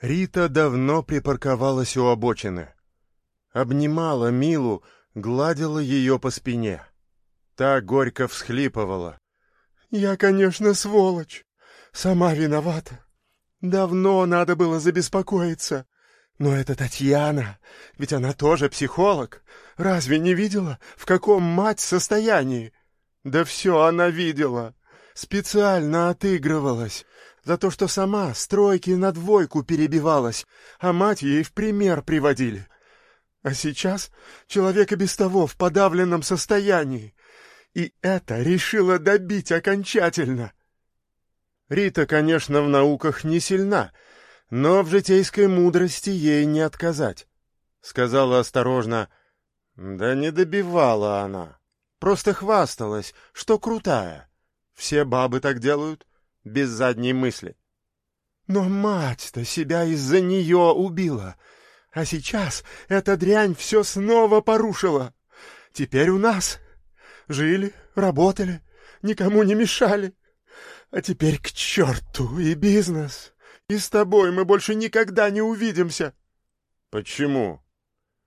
Рита давно припарковалась у обочины. Обнимала Милу, гладила ее по спине. Та горько всхлипывала. «Я, конечно, сволочь. Сама виновата. Давно надо было забеспокоиться. Но это Татьяна, ведь она тоже психолог. Разве не видела, в каком мать состоянии? Да все она видела. Специально отыгрывалась. За то, что сама стройки на двойку перебивалась, а мать ей в пример приводили. А сейчас человек и без того в подавленном состоянии. И это решила добить окончательно. Рита, конечно, в науках не сильна, но в житейской мудрости ей не отказать. Сказала осторожно, да не добивала она, просто хвасталась, что крутая. Все бабы так делают, без задней мысли. Но мать-то себя из-за нее убила, а сейчас эта дрянь все снова порушила. Теперь у нас жили, работали, никому не мешали. А теперь к черту и бизнес. И с тобой мы больше никогда не увидимся. Почему?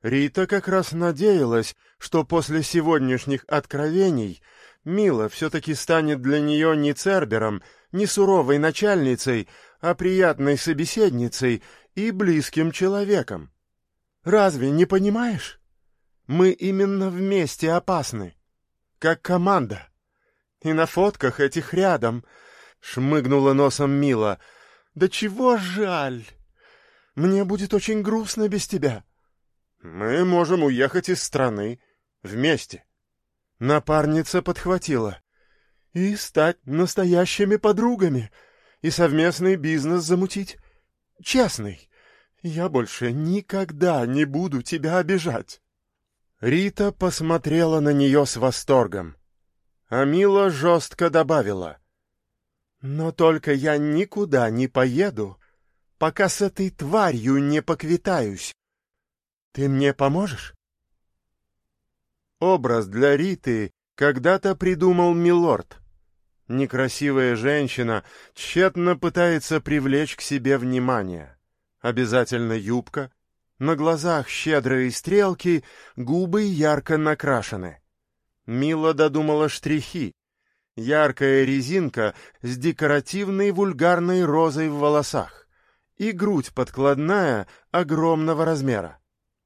Рита как раз надеялась, что после сегодняшних откровений Мила все-таки станет для нее не Цербером, не суровой начальницей, а приятной собеседницей и близким человеком. Разве не понимаешь? Мы именно вместе опасны, как команда. И на фотках этих рядом шмыгнула носом Мила. Да чего жаль. Мне будет очень грустно без тебя. Мы можем уехать из страны вместе. Напарница подхватила. И стать настоящими подругами, и совместный бизнес замутить. Честный. Я больше никогда не буду тебя обижать. Рита посмотрела на нее с восторгом. А Мила жестко добавила. Но только я никуда не поеду, пока с этой тварью не поквитаюсь. Ты мне поможешь? Образ для Риты когда-то придумал Милорд. Некрасивая женщина тщетно пытается привлечь к себе внимание. Обязательно юбка, на глазах щедрые стрелки, губы ярко накрашены. Мила додумала штрихи, яркая резинка с декоративной вульгарной розой в волосах и грудь подкладная огромного размера.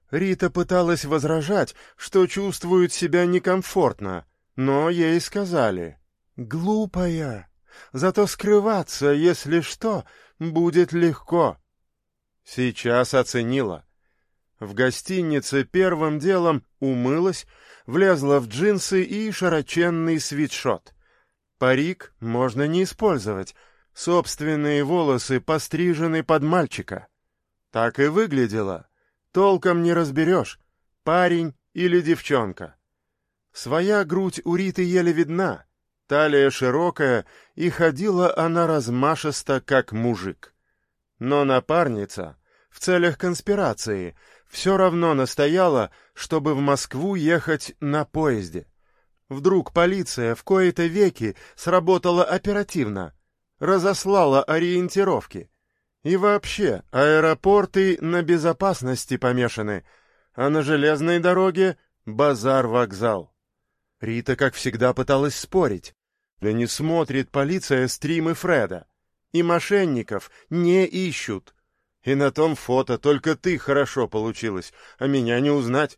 Рита пыталась возражать, что чувствует себя некомфортно, но ей сказали «Глупая, зато скрываться, если что, будет легко». Сейчас оценила. В гостинице первым делом умылась, влезла в джинсы и широченный свитшот. Парик можно не использовать. Собственные волосы пострижены под мальчика. Так и выглядело. Толком не разберешь, парень или девчонка. Своя грудь у Риты еле видна, талия широкая, и ходила она размашисто, как мужик. Но напарница, в целях конспирации, все равно настояла, чтобы в Москву ехать на поезде. Вдруг полиция в кои-то веки сработала оперативно, разослала ориентировки. И вообще, аэропорты на безопасности помешаны, а на железной дороге — базар-вокзал. Рита, как всегда, пыталась спорить. Да не смотрит полиция стримы Фреда. И мошенников не ищут. И на том фото только ты хорошо получилась, а меня не узнать.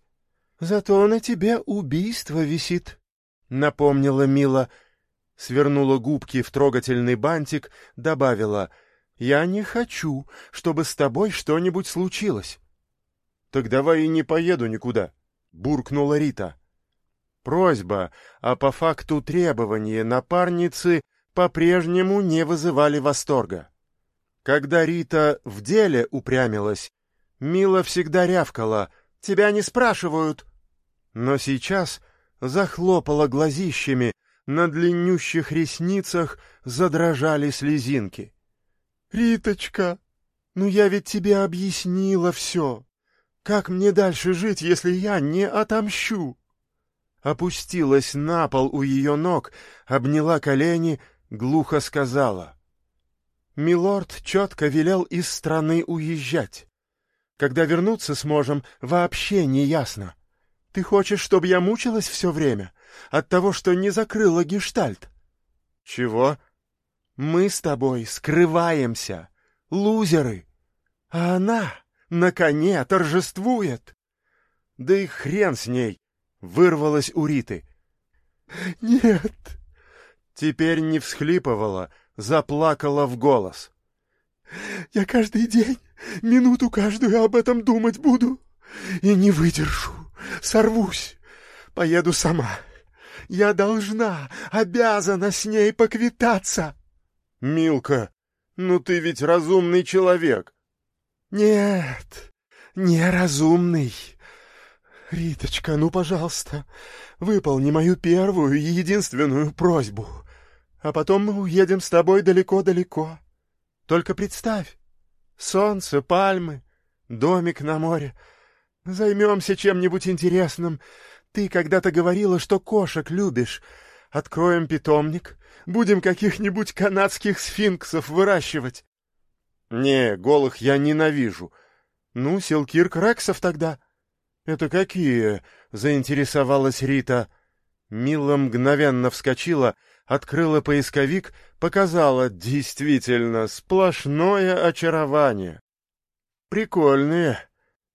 Зато на тебе убийство висит, — напомнила Мила. Свернула губки в трогательный бантик, добавила, «Я не хочу, чтобы с тобой что-нибудь случилось». «Так давай и не поеду никуда», — буркнула Рита. Просьба, а по факту требования напарницы по-прежнему не вызывали восторга. Когда Рита в деле упрямилась, Мила всегда рявкала «Тебя не спрашивают!» Но сейчас захлопала глазищами, на длиннющих ресницах задрожали слезинки. «Риточка, ну я ведь тебе объяснила все. Как мне дальше жить, если я не отомщу?» Опустилась на пол у ее ног, обняла колени, глухо сказала. Милорд четко велел из страны уезжать. Когда вернуться сможем, вообще не ясно. Ты хочешь, чтобы я мучилась все время? От того, что не закрыла гештальт? Чего? Мы с тобой скрываемся. Лузеры. А она на коне торжествует. Да и хрен с ней, вырвалась у Риты. Нет. Теперь не всхлипывала, заплакала в голос. Я каждый день, минуту каждую об этом думать буду. И не выдержу, сорвусь, поеду сама. Я должна, обязана с ней поквитаться. Милка, ну ты ведь разумный человек. Нет, неразумный. Риточка, ну, пожалуйста, выполни мою первую и единственную просьбу. А потом мы уедем с тобой далеко-далеко. Только представь, солнце, пальмы, домик на море. Займемся чем-нибудь интересным. Ты когда-то говорила, что кошек любишь. Откроем питомник, будем каких-нибудь канадских сфинксов выращивать. Не, голых я ненавижу. Ну, Силкирк Рексов тогда. Это какие? Заинтересовалась Рита. Мила мгновенно вскочила, открыла поисковик, показала действительно сплошное очарование. Прикольные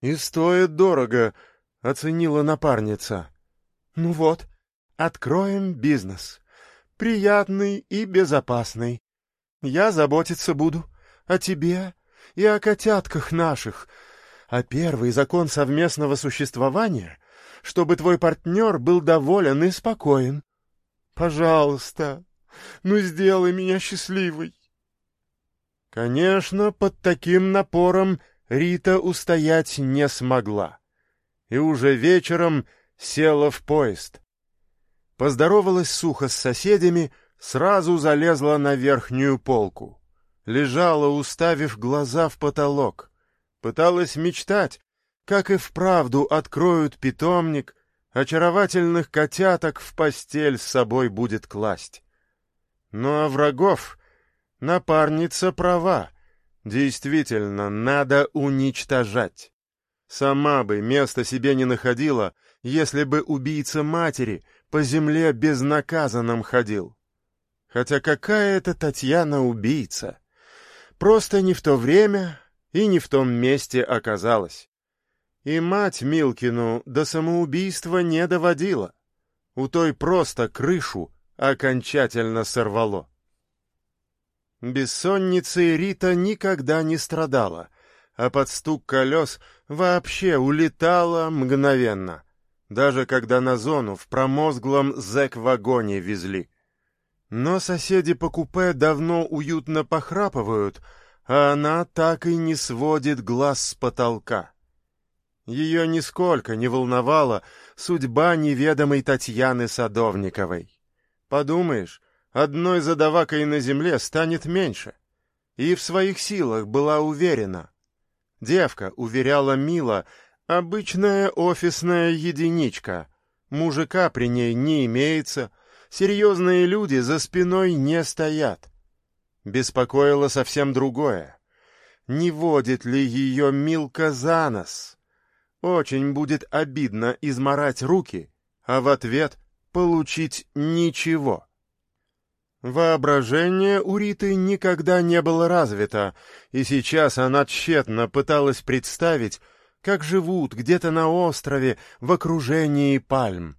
и стоят дорого, оценила напарница. Ну вот, откроем бизнес. Приятный и безопасный. Я заботиться буду о тебе и о котятках наших. А первый закон совместного существования — чтобы твой партнер был доволен и спокоен. Пожалуйста, ну сделай меня счастливой. Конечно, под таким напором Рита устоять не смогла. И уже вечером села в поезд. Поздоровалась сухо с соседями, сразу залезла на верхнюю полку. Лежала, уставив глаза в потолок. Пыталась мечтать, как и вправду откроют питомник, очаровательных котяток в постель с собой будет класть. Ну а врагов напарница права. Действительно, надо уничтожать. Сама бы места себе не находила, если бы убийца матери по земле безнаказанным ходил. Хотя какая это Татьяна убийца? Просто не в то время и не в том месте оказалась. И мать Милкину до самоубийства не доводила. У той просто крышу окончательно сорвало. Бессонницей Рита никогда не страдала, а под стук колес вообще улетала мгновенно, даже когда на зону в промозглом зэк-вагоне везли. Но соседи по купе давно уютно похрапывают, а она так и не сводит глаз с потолка. Ее нисколько не волновала судьба неведомой Татьяны Садовниковой. Подумаешь, одной задавакой на земле станет меньше. И в своих силах была уверена. Девка уверяла Мила, обычная офисная единичка. Мужика при ней не имеется, серьезные люди за спиной не стоят. Беспокоило совсем другое. Не водит ли ее Милка за нос? Очень будет обидно изморать руки, а в ответ получить ничего. Воображение у Риты никогда не было развито, и сейчас она тщетно пыталась представить, как живут где-то на острове в окружении пальм.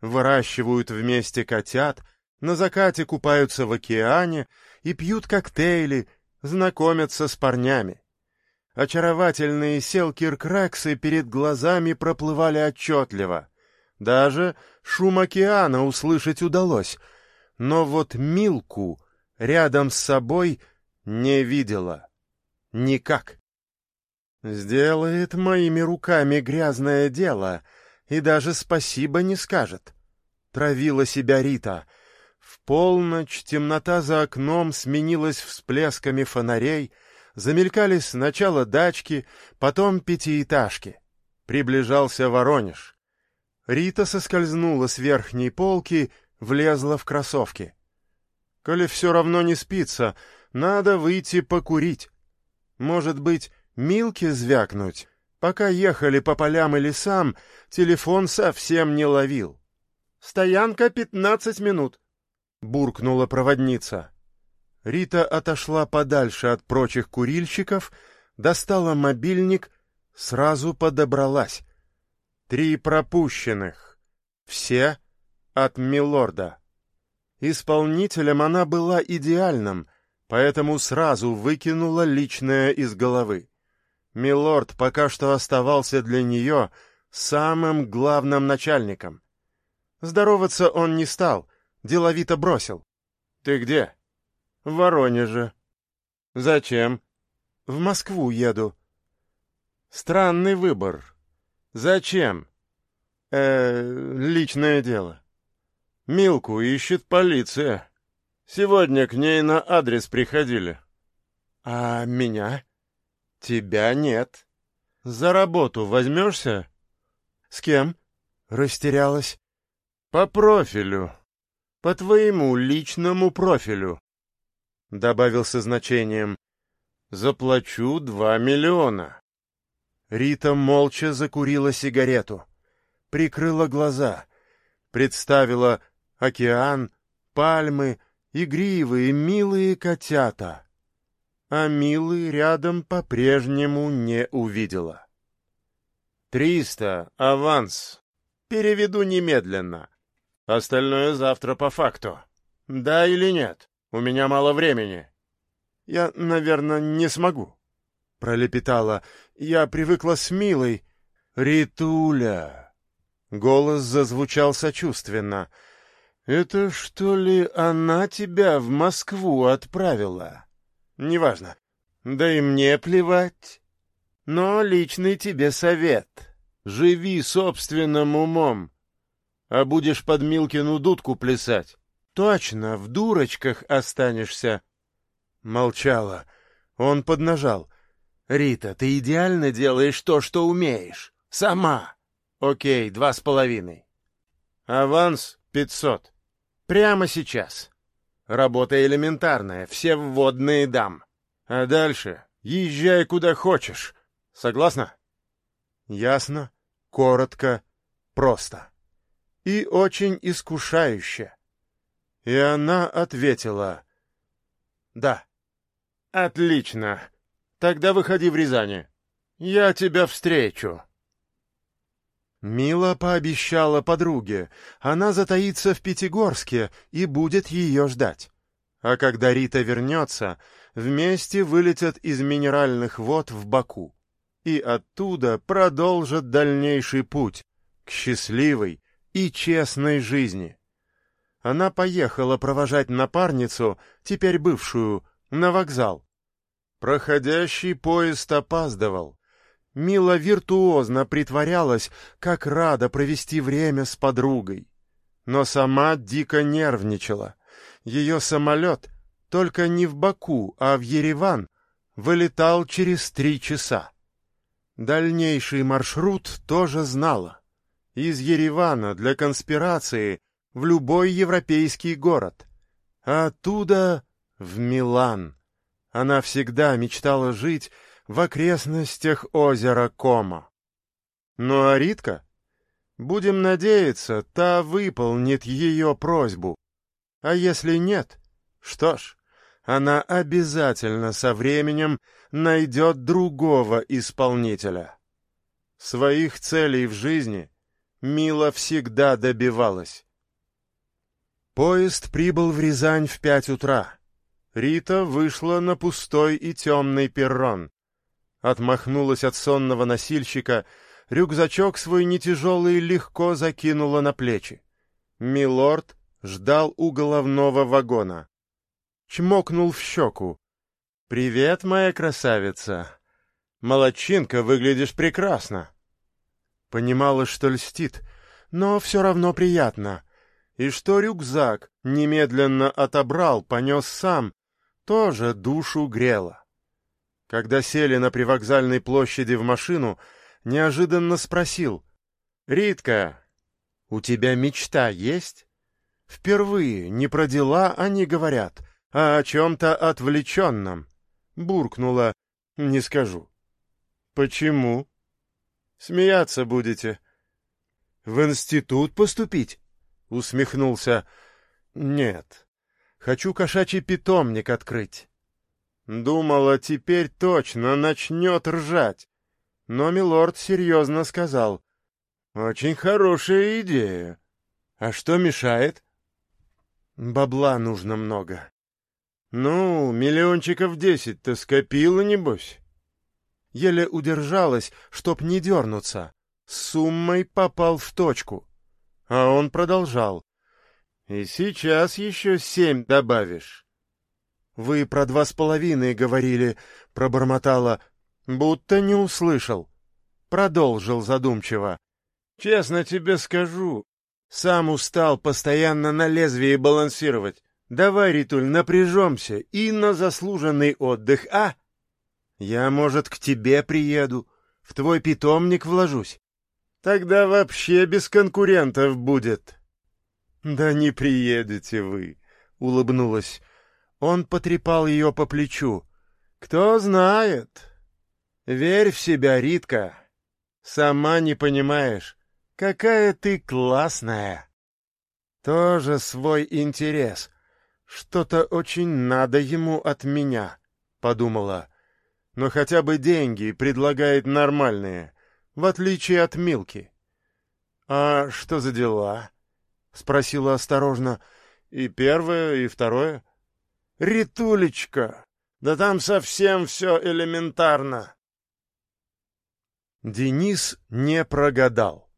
Выращивают вместе котят, на закате купаются в океане и пьют коктейли, знакомятся с парнями. Очаровательные селкиркраксы перед глазами проплывали отчетливо. Даже шум океана услышать удалось, но вот Милку рядом с собой не видела. Никак. Сделает моими руками грязное дело и даже спасибо не скажет. Травила себя Рита. В полночь темнота за окном сменилась всплесками фонарей — Замелькали сначала дачки, потом пятиэтажки. Приближался Воронеж. Рита соскользнула с верхней полки, влезла в кроссовки. Коли все равно не спится, Надо выйти покурить. Может быть, Милки звякнуть? Пока ехали по полям и лесам, телефон совсем не ловил. «Стоянка пятнадцать минут», — буркнула проводница. Рита отошла подальше от прочих курильщиков, достала мобильник, сразу подобралась. Три пропущенных. Все от Милорда. Исполнителем она была идеальным, поэтому сразу выкинула личное из головы. Милорд пока что оставался для нее самым главным начальником. Здороваться он не стал, деловито бросил. «Ты где?» «В Воронеже». «Зачем?» «В Москву еду». «Странный выбор. Зачем?» «Э, личное дело». «Милку ищет полиция. Сегодня к ней на адрес приходили». «А меня?» «Тебя нет. За работу возьмешься?» «С кем?» Растерялась. «По профилю. По твоему личному профилю». Добавил со значением. «Заплачу два миллиона». Рита молча закурила сигарету. Прикрыла глаза. Представила океан, пальмы, игривые, милые котята а Милы рядом по-прежнему не увидела. «Триста, аванс. Переведу немедленно. Остальное завтра по факту. Да или нет? У меня мало времени». «Я, наверное, не смогу», — пролепетала. «Я привыкла с Милой». «Ритуля!» Голос зазвучал сочувственно. «Это что ли она тебя в Москву отправила?» Неважно. Да и мне плевать. Но личный тебе совет. Живи собственным умом. А будешь под Милкину дудку плясать. Точно, в дурочках останешься. Молчала. Он поднажал. «Рита, ты идеально делаешь то, что умеешь. Сама. Окей, два с половиной. Аванс пятьсот. Прямо сейчас. Работа элементарная, все вводные дам. А дальше езжай куда хочешь. Согласна? Ясно, коротко, просто. И очень искушающе. И она ответила. Да. Отлично. Тогда выходи в Рязани. Я тебя встречу. Мила пообещала подруге, она затаится в Пятигорске и будет ее ждать. А когда Рита вернется, вместе вылетят из минеральных вод в Баку и оттуда продолжат дальнейший путь к счастливой и честной жизни. Она поехала провожать напарницу, теперь бывшую, на вокзал. Проходящий поезд опаздывал. Мила виртуозно притворялась, как рада провести время с подругой. Но сама дико нервничала. Ее самолет, только не в Баку, а в Ереван, вылетал через три часа. Дальнейший маршрут тоже знала. Из Еревана для конспирации в любой европейский город, а оттуда в Милан. Она всегда мечтала жить в окрестностях озера Кома. Ну а Ритка? Будем надеяться, та выполнит ее просьбу. А если нет, что ж, она обязательно со временем найдет другого исполнителя. Своих целей в жизни Мила всегда добивалась. Поезд прибыл в Рязань в пять утра. Рита вышла на пустой и темный перрон отмахнулась от сонного носильщика, рюкзачок свой нетяжелый легко закинула на плечи. Милорд ждал у головного вагона. Чмокнул в щеку. «Привет, моя красавица! Молодчинка, выглядишь прекрасно!» Понимала, что льстит, но все равно приятно. И что рюкзак немедленно отобрал, понес сам, тоже душу грело. Когда сели на привокзальной площади в машину, неожиданно спросил. «Ритка, у тебя мечта есть?» Впервые не про дела они говорят, а о чем-то отвлеченном. Буркнула. Не скажу. Почему? Смеяться будете. В институт поступить? Усмехнулся. Нет. Хочу кошачий питомник открыть. Думала, теперь точно начнет ржать. Но милорд серьезно сказал. Очень хорошая идея. А что мешает? Бабла нужно много. Ну, миллиончиков десять-то скопила, небось. Еле удержалась, чтоб не дернуться. С суммой попал в точку. А он продолжал. И сейчас еще семь добавишь. Вы про два с половиной говорили, пробормотала, будто не услышал. Продолжил задумчиво. Честно тебе скажу, сам устал постоянно на лезвии балансировать. Давай, Ритуль, напряжемся и на заслуженный отдых, а? Я, может, к тебе приеду, в твой питомник вложусь. Тогда вообще без конкурентов будет. Да не приедете вы, улыбнулась. Он потрепал ее по плечу. Кто знает. Верь в себя, Ритка. Сама не понимаешь, какая ты классная. Тоже свой интерес. Что-то очень надо ему от меня, подумала. Но хотя бы деньги предлагает нормальные, в отличие от Милки. А что за дела? спросила осторожно. И первое, и второе. Ритулечка, да там совсем все элементарно. Денис не прогадал.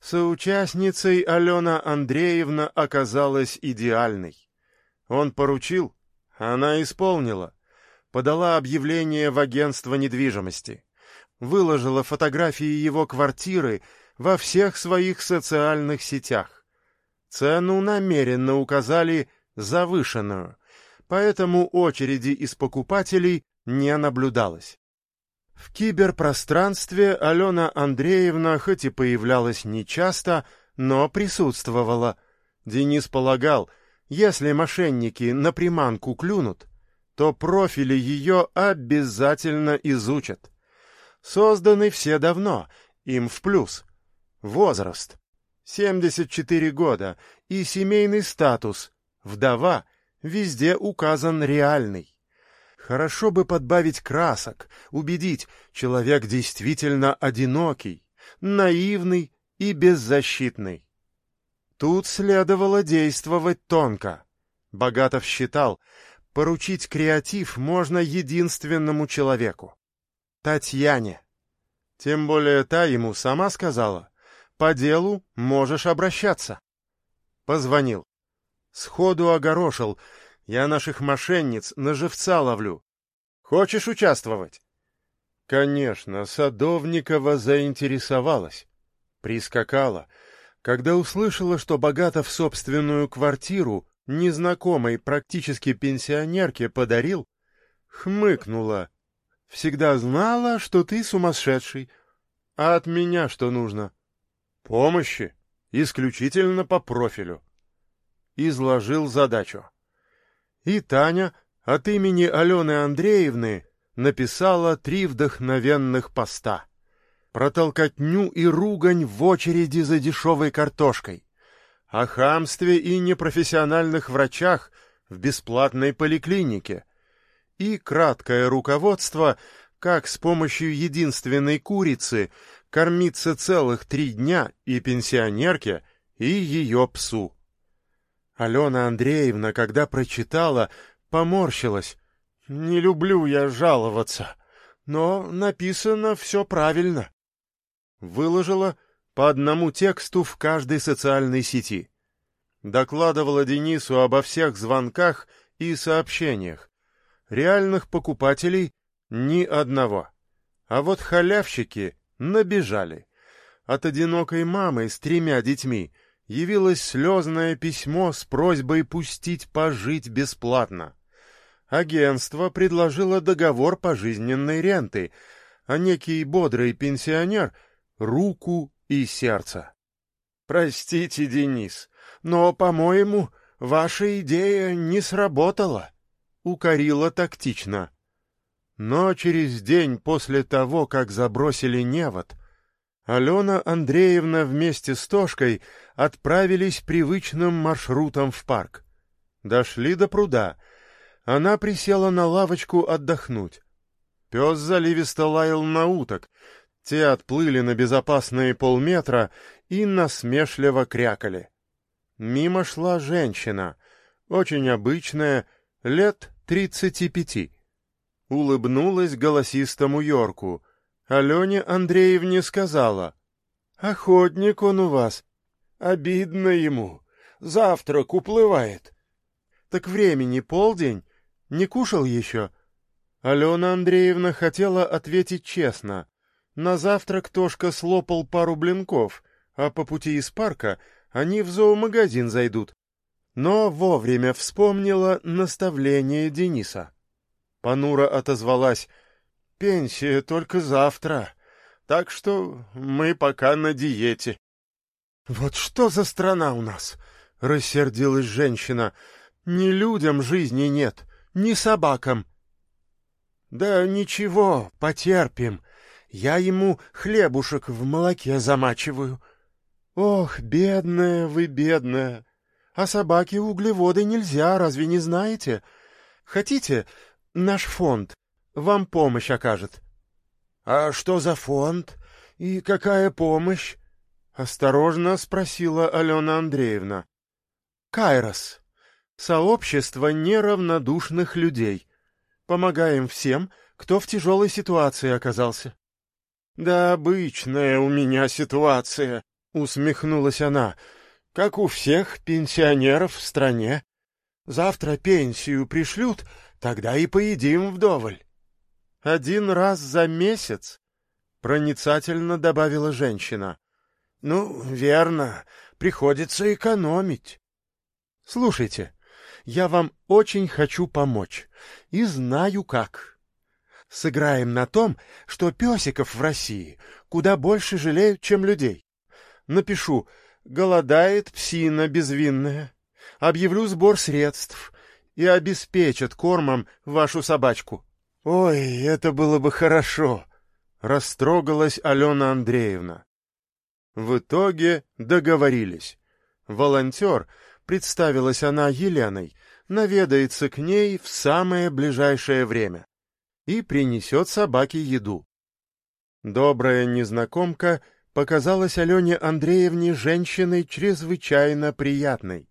Соучастницей Алена Андреевна оказалась идеальной. Он поручил, она исполнила. Подала объявление в агентство недвижимости. Выложила фотографии его квартиры во всех своих социальных сетях. Цену намеренно указали завышенную, поэтому очереди из покупателей не наблюдалось. В киберпространстве Алена Андреевна хоть и появлялась нечасто, но присутствовала. Денис полагал, если мошенники на приманку клюнут, то профили ее обязательно изучат. Созданы все давно, им в плюс. Возраст — 74 года, и семейный статус — вдова, везде указан реальный. Хорошо бы подбавить красок, убедить, человек действительно одинокий, наивный и беззащитный. Тут следовало действовать тонко. Богатов считал, поручить креатив можно единственному человеку — Татьяне. Тем более та ему сама сказала, по делу можешь обращаться. Позвонил. Сходу огорошил, я наших мошенниц на живца ловлю. Хочешь участвовать? Конечно, Садовникова заинтересовалась. Прискакала, когда услышала, что Богатов собственную квартиру незнакомой практически пенсионерке подарил, хмыкнула. Всегда знала, что ты сумасшедший. А от меня что нужно? Помощи. Исключительно по профилю. Изложил задачу. И Таня от имени Алены Андреевны написала три вдохновенных поста. Про толкотню и ругань в очереди за дешевой картошкой. О хамстве и непрофессиональных врачах в бесплатной поликлинике. И краткое руководство, как с помощью единственной курицы кормиться целых три дня и пенсионерке, и ее псу. Алена Андреевна, когда прочитала, поморщилась. «Не люблю я жаловаться, но написано все правильно». Выложила по одному тексту в каждой социальной сети. Докладывала Денису обо всех звонках и сообщениях. Реальных покупателей ни одного. А вот халявщики набежали. От одинокой мамы с тремя детьми — явилось слезное письмо с просьбой пустить пожить бесплатно. Агентство предложило договор пожизненной ренты, а некий бодрый пенсионер — руку и сердце. «Простите, Денис, но, по-моему, ваша идея не сработала», укорила тактично. Но через день после того, как забросили невод, Алена Андреевна вместе с Тошкой отправились привычным маршрутом в парк. Дошли до пруда. Она присела на лавочку отдохнуть. Пес заливисто лаял на уток. Те отплыли на безопасные полметра и насмешливо крякали. Мимо шла женщина, очень обычная, лет тридцати пяти. Улыбнулась голосистому Йорку. Алене Андреевне сказала. «Охотник он у вас. Обидно ему. Завтрак уплывает». «Так времени полдень. Не кушал еще?» Алена Андреевна хотела ответить честно. На завтрак Тошка слопал пару блинков, а по пути из парка они в зоомагазин зайдут. Но вовремя вспомнила наставление Дениса. Панура отозвалась. «Пенсия только завтра, так что мы пока на диете». «Вот что за страна у нас!» — рассердилась женщина. «Ни людям жизни нет, ни собакам». «Да ничего, потерпим. Я ему хлебушек в молоке замачиваю». «Ох, бедная вы, бедная! А собаке углеводы нельзя, разве не знаете? Хотите, наш фонд вам помощь окажет». «А что за фонд? И какая помощь?» — осторожно спросила Алена Андреевна. «Кайрос. Сообщество неравнодушных людей. Помогаем всем, кто в тяжелой ситуации оказался». «Да обычная у меня ситуация», — усмехнулась она, — «как у всех пенсионеров в стране. Завтра пенсию пришлют, тогда и поедим вдоволь». «Один раз за месяц?» — проницательно добавила женщина. «Ну, верно, приходится экономить». «Слушайте, я вам очень хочу помочь, и знаю как. Сыграем на том, что песиков в России куда больше жалеют, чем людей. Напишу «Голодает псина безвинная». Объявлю сбор средств и обеспечат кормом вашу собачку. Ой, это было бы хорошо, растрогалась Алена Андреевна. В итоге договорились. Волонтер, представилась она Еленой, наведается к ней в самое ближайшее время и принесет собаке еду. Добрая незнакомка показалась Алене Андреевне женщиной чрезвычайно приятной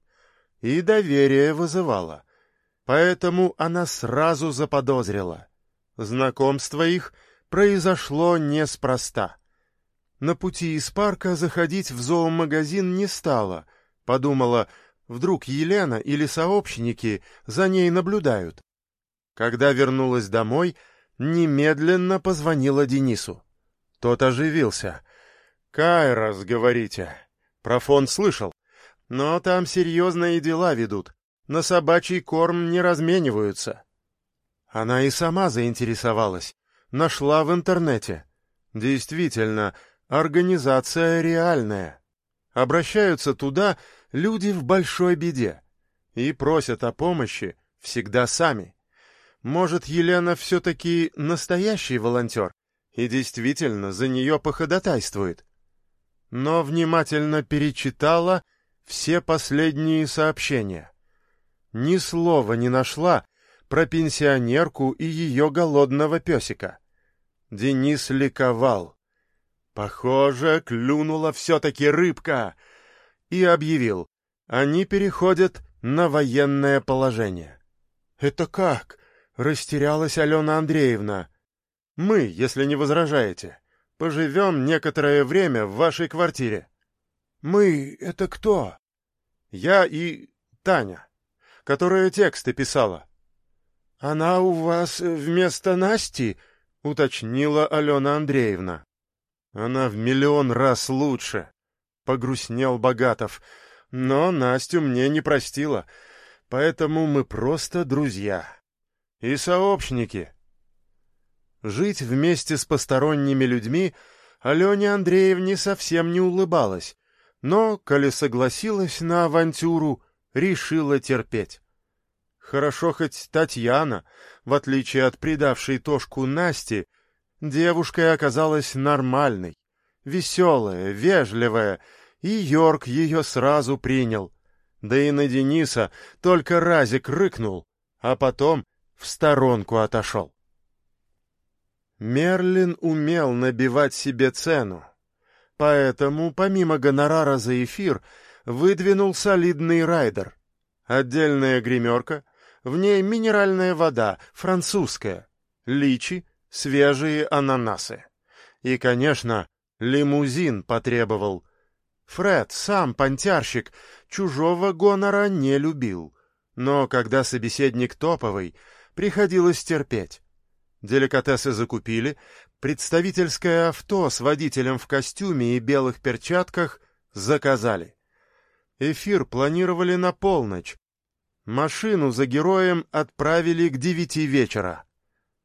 и доверие вызывала. Поэтому она сразу заподозрила. Знакомство их произошло неспроста. На пути из парка заходить в зоомагазин не стала, подумала, вдруг Елена или сообщники за ней наблюдают. Когда вернулась домой, немедленно позвонила Денису. Тот оживился. «Кайрос, говорите. Про фонд слышал. Но там серьезные дела ведут. На собачий корм не размениваются». Она и сама заинтересовалась. Нашла в интернете. Действительно, организация реальная. Обращаются туда люди в большой беде и просят о помощи всегда сами. Может, Елена все-таки настоящий волонтер и действительно за нее походатайствует. Но внимательно перечитала все последние сообщения. Ни слова не нашла про пенсионерку и ее голодного песика. Денис ликовал. Похоже, клюнула все-таки рыбка. И объявил, они переходят на военное положение. «Это как?» — растерялась Алена Андреевна. Мы, если не возражаете, поживем некоторое время в вашей квартире. Мы — это кто? Я и Таня, которая тексты писала. Она у вас вместо Насти? — уточнила Алена Андреевна. Она в миллион раз лучше, — погрустнел Богатов. Но Настю мне не простила, поэтому мы просто друзья. И сообщники. Жить вместе с посторонними людьми Алене Андреевне совсем не улыбалась, но, коли согласилась на авантюру, решила терпеть. Хорошо хоть Татьяна, в отличие от предавшей Тошку Насти, девушкой оказалась нормальной, веселая, вежливая, и Йорк ее сразу принял. Да и на Дениса только разик рыкнул, а потом в сторонку отошел. Мерлин умел набивать себе цену, поэтому, помимо гонорара за эфир, выдвинул солидный райдер. Отдельная гримерка, в ней минеральная вода, французская, личи, свежие ананасы. И, конечно, лимузин потребовал. Фред, сам понтярщик, чужого гонора не любил. Но когда собеседник топовый, приходилось терпеть. Деликатесы закупили, представительское авто с водителем в костюме и белых перчатках заказали. Эфир планировали на полночь. Машину за героем отправили к девяти вечера.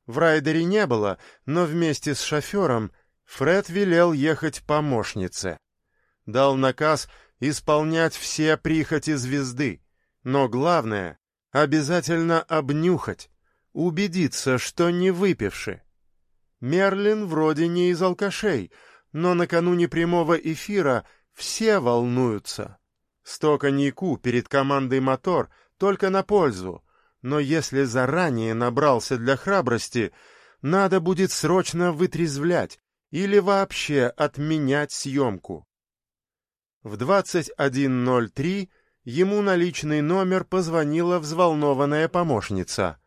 В райдере не было, но вместе с шофером Фред велел ехать помощнице. Дал наказ исполнять все прихоти звезды, но главное — обязательно обнюхать, убедиться, что не выпивши. Мерлин вроде не из алкашей, но накануне прямого эфира все волнуются. Сто коньяку перед командой «Мотор» только на пользу, но если заранее набрался для храбрости, надо будет срочно вытрезвлять или вообще отменять съемку. В 21.03 ему на личный номер позвонила взволнованная помощница —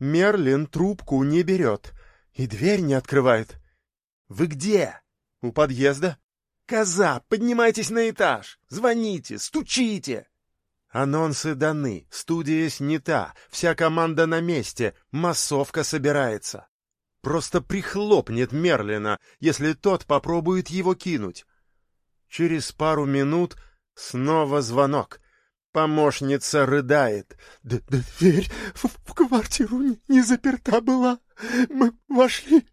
Мерлин трубку не берет и дверь не открывает. «Вы где?» «У подъезда». «Коза, поднимайтесь на этаж! Звоните, стучите!» Анонсы даны, студия снята, вся команда на месте, массовка собирается. Просто прихлопнет Мерлина, если тот попробует его кинуть. Через пару минут снова звонок. Помощница рыдает. Д «Дверь в, в квартиру не, не заперта была. Мы вошли.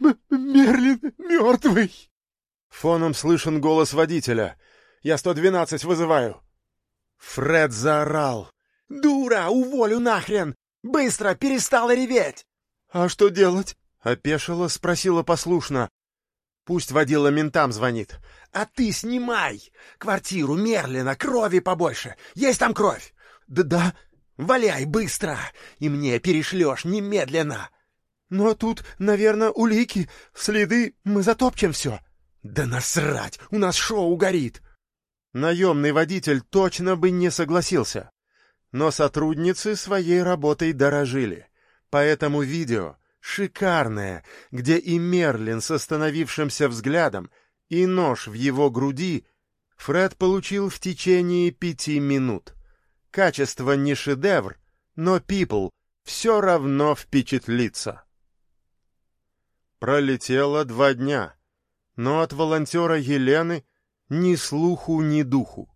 М Мерлин мертвый». Фоном слышен голос водителя. «Я 112 вызываю». Фред заорал. «Дура, уволю нахрен! Быстро, перестала реветь!» «А что делать?» — опешила, спросила послушно. «Пусть водила ментам звонит. А ты снимай! Квартиру Мерлина, крови побольше! Есть там кровь? Да-да. Валяй быстро, и мне перешлешь немедленно. Но тут, наверное, улики, следы, мы затопчем все. Да насрать, у нас шоу горит. Наемный водитель точно бы не согласился. Но сотрудницы своей работой дорожили. Поэтому видео шикарное, где и Мерлин с остановившимся взглядом и нож в его груди Фред получил в течение пяти минут. Качество не шедевр, но Пипл все равно впечатлится. Пролетело два дня, но от волонтера Елены ни слуху, ни духу.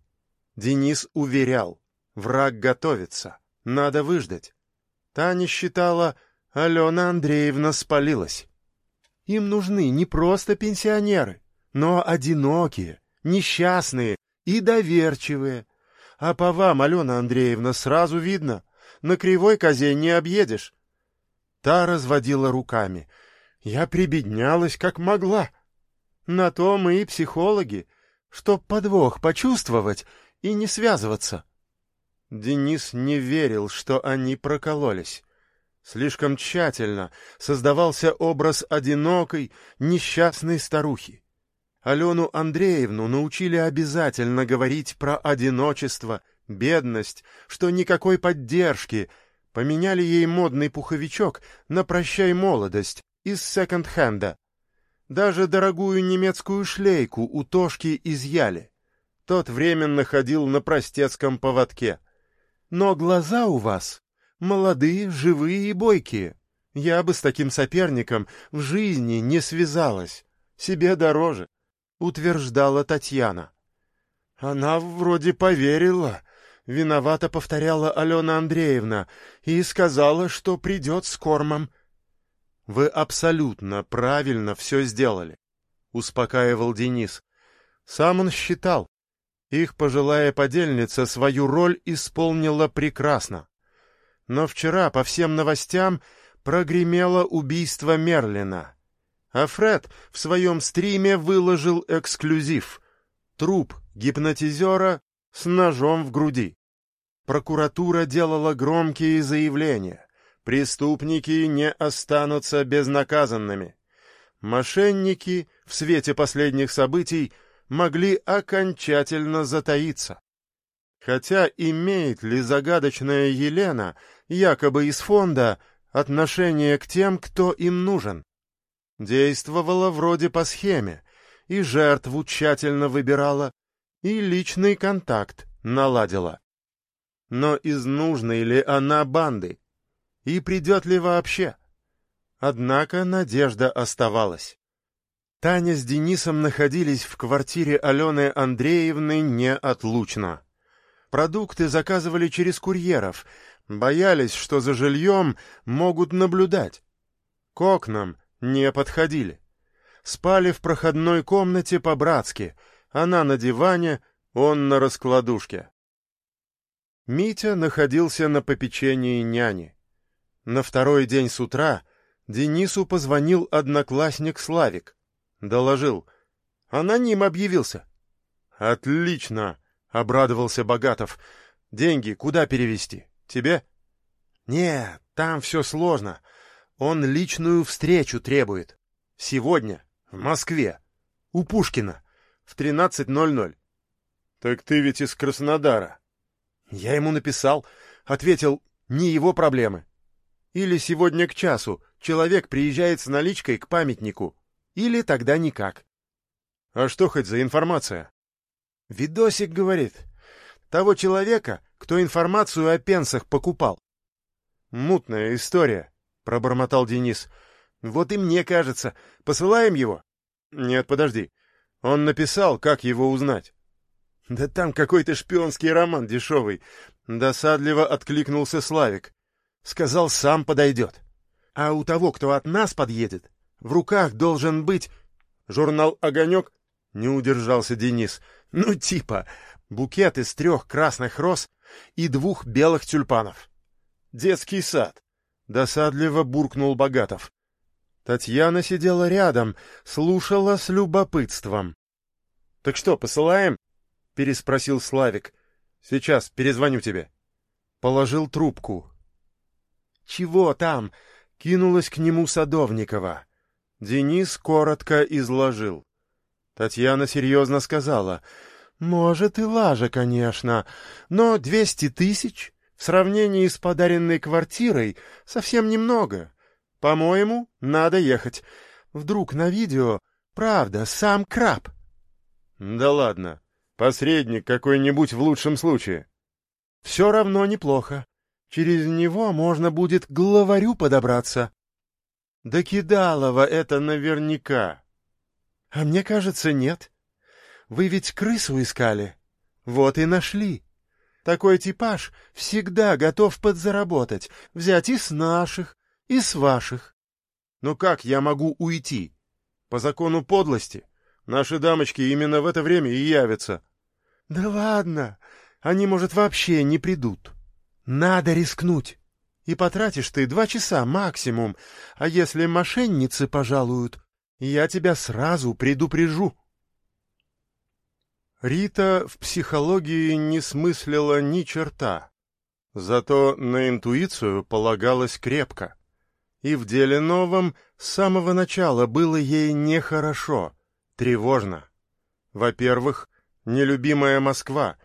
Денис уверял, враг готовится, надо выждать. Таня считала, Алена Андреевна спалилась. Им нужны не просто пенсионеры, но одинокие, несчастные и доверчивые. А по вам, Алена Андреевна, сразу видно, на кривой козе не объедешь. Та разводила руками. Я прибеднялась, как могла. На то мы и психологи, чтоб подвох почувствовать и не связываться. Денис не верил, что они прокололись. Слишком тщательно создавался образ одинокой, несчастной старухи. Алену Андреевну научили обязательно говорить про одиночество, бедность, что никакой поддержки. Поменяли ей модный пуховичок на «Прощай, молодость» из секонд-хенда. Даже дорогую немецкую шлейку у Тошки изъяли. Тот временно ходил на простецком поводке. Но глаза у вас молодые, живые и бойкие. Я бы с таким соперником в жизни не связалась. Себе дороже утверждала Татьяна. Она вроде поверила, виновато повторяла Алена Андреевна и сказала, что придет с кормом. Вы абсолютно правильно все сделали, успокаивал Денис. Сам он считал, их пожилая подельница свою роль исполнила прекрасно. Но вчера по всем новостям прогремело убийство Мерлина. А Фред в своем стриме выложил эксклюзив — труп гипнотизера с ножом в груди. Прокуратура делала громкие заявления. Преступники не останутся безнаказанными. Мошенники в свете последних событий могли окончательно затаиться. Хотя имеет ли загадочная Елена, якобы из фонда, отношение к тем, кто им нужен? Действовала вроде по схеме, и жертву тщательно выбирала, и личный контакт наладила. Но из нужной ли она банды? И придет ли вообще? Однако надежда оставалась. Таня с Денисом находились в квартире Алены Андреевны неотлучно. Продукты заказывали через курьеров, боялись, что за жильем могут наблюдать. К окнам не подходили. Спали в проходной комнате по-братски, она на диване, он на раскладушке. Митя находился на попечении няни. На второй день с утра Денису позвонил одноклассник Славик. Доложил. Аноним объявился. «Отлично!» — обрадовался Богатов. «Деньги куда перевести? Тебе?» «Не, там все сложно. Он личную встречу требует. Сегодня, в Москве, у Пушкина, в 13.00». «Так ты ведь из Краснодара». Я ему написал, ответил, не его проблемы. Или сегодня к часу человек приезжает с наличкой к памятнику, или тогда никак. А что хоть за информация? Видосик говорит. Того человека, кто информацию о пенсах покупал. Мутная история, пробормотал Денис. Вот и мне кажется. Посылаем его? Нет, подожди. Он написал, как его узнать. Да там какой-то шпионский роман дешевый. Досадливо откликнулся Славик. Сказал, сам подойдет. А у того, кто от нас подъедет, в руках должен быть... Журнал «Огонек»? Не удержался Денис. Ну, типа, букет из трех красных роз и двух белых тюльпанов. Детский сад. Досадливо буркнул Богатов. Татьяна сидела рядом, слушала с любопытством. — Так что, посылаем? — переспросил Славик. — Сейчас перезвоню тебе. Положил трубку. — Чего там? — кинулась к нему Садовникова. Денис коротко изложил. Татьяна серьезно сказала, «Может, и лажа, конечно, но двести тысяч в сравнении с подаренной квартирой совсем немного. По-моему, надо ехать. Вдруг на видео, правда, сам краб». «Да ладно, посредник какой-нибудь в лучшем случае». «Все равно неплохо. Через него можно будет к главарю подобраться». Да Кидалова это наверняка. А мне кажется, нет. Вы ведь крысу искали. Вот и нашли. Такой типаж всегда готов подзаработать, взять и с наших, и с ваших. Но как я могу уйти? По закону подлости. Наши дамочки именно в это время и явятся. Да ладно, они, может, вообще не придут. Надо рискнуть. И потратишь ты два часа максимум, а если мошенницы пожалуют, я тебя сразу предупрежу. Рита в психологии не смыслила ни черта, зато на интуицию полагалась крепко. И в деле новом с самого начала было ей нехорошо, тревожно. Во-первых, нелюбимая Москва,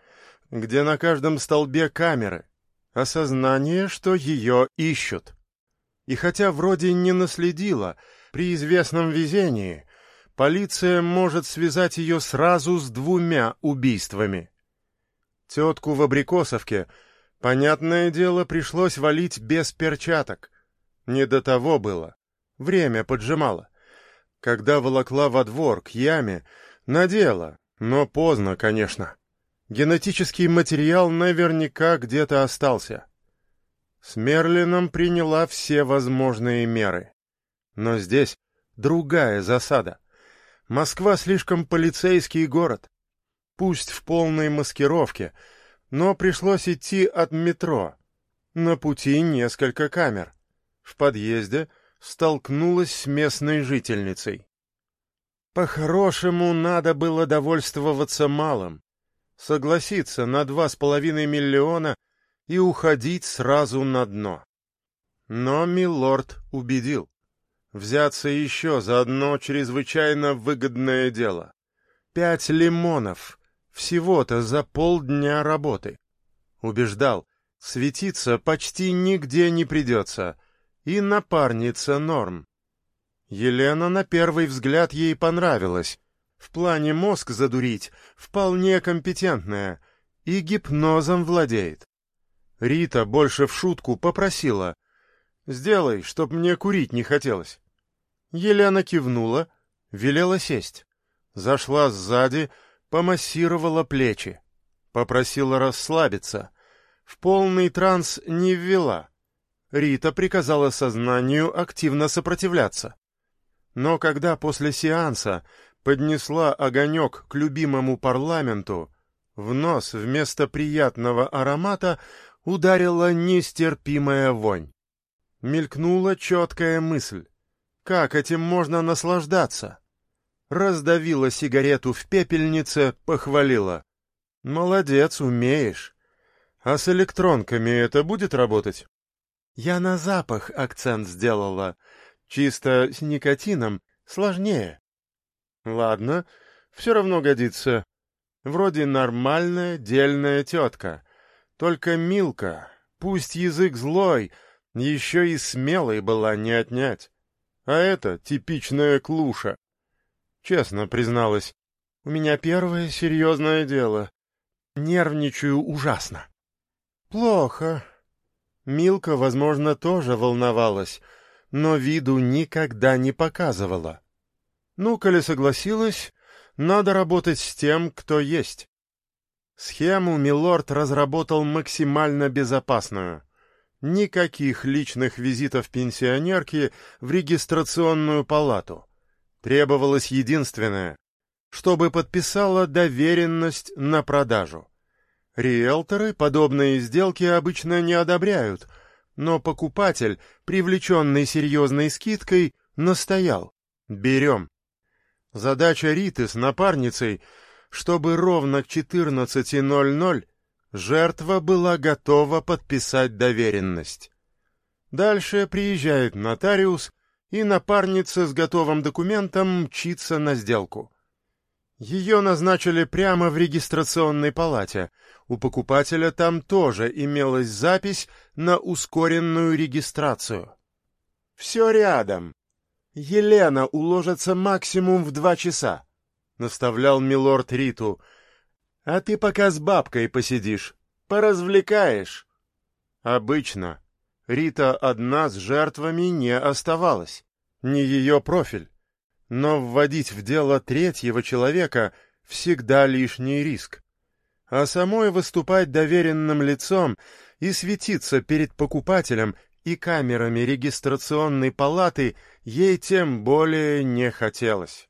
где на каждом столбе камеры, осознание, что ее ищут. И хотя вроде не наследила, при известном везении полиция может связать ее сразу с двумя убийствами. Тетку в Абрикосовке, понятное дело, пришлось валить без перчаток. Не до того было. Время поджимало. Когда волокла во двор к яме, надела, но поздно, конечно. Генетический материал наверняка где-то остался. С Мерлином приняла все возможные меры. Но здесь другая засада. Москва слишком полицейский город. Пусть в полной маскировке, но пришлось идти от метро. На пути несколько камер. В подъезде столкнулась с местной жительницей. По-хорошему, надо было довольствоваться малым, согласиться на два с половиной миллиона и уходить сразу на дно. Но милорд убедил. Взяться еще за одно чрезвычайно выгодное дело. Пять лимонов. Всего-то за полдня работы. Убеждал, светиться почти нигде не придется. И напарница норм. Елена на первый взгляд ей понравилась. В плане мозг задурить вполне компетентная и гипнозом владеет. Рита больше в шутку попросила. «Сделай, чтоб мне курить не хотелось». Елена кивнула, велела сесть. Зашла сзади, помассировала плечи. Попросила расслабиться. В полный транс не ввела. Рита приказала сознанию активно сопротивляться. Но когда после сеанса поднесла огонек к любимому парламенту, в нос вместо приятного аромата ударила нестерпимая вонь. Мелькнула четкая мысль. Как этим можно наслаждаться? Раздавила сигарету в пепельнице, похвалила. «Молодец, умеешь. А с электронками это будет работать?» «Я на запах акцент сделала», Чисто с никотином сложнее. Ладно, все равно годится. Вроде нормальная, дельная тетка. Только Милка, пусть язык злой, еще и смелой была не отнять. А это типичная клуша. Честно призналась, у меня первое серьезное дело. Нервничаю ужасно. Плохо. Милка, возможно, тоже волновалась — но виду никогда не показывала. Ну, коли согласилась, надо работать с тем, кто есть. Схему Милорд разработал максимально безопасную. Никаких личных визитов пенсионерки в регистрационную палату. Требовалось единственное, чтобы подписала доверенность на продажу. Риэлторы подобные сделки обычно не одобряют — но покупатель, привлеченный серьезной скидкой, настоял. «Берем». Задача Риты с напарницей, чтобы ровно к 14.00 жертва была готова подписать доверенность. Дальше приезжает нотариус, и напарница с готовым документом мчится на сделку. Ее назначили прямо в регистрационной палате. У покупателя там тоже имелась запись на ускоренную регистрацию. «Все рядом. Елена уложится максимум в два часа», — наставлял милорд Риту. «А ты пока с бабкой посидишь, поразвлекаешь». Обычно Рита одна с жертвами не оставалась. Не ее профиль. Но вводить в дело третьего человека всегда лишний риск. А самой выступать доверенным лицом и светиться перед покупателем и камерами регистрационной палаты ей тем более не хотелось.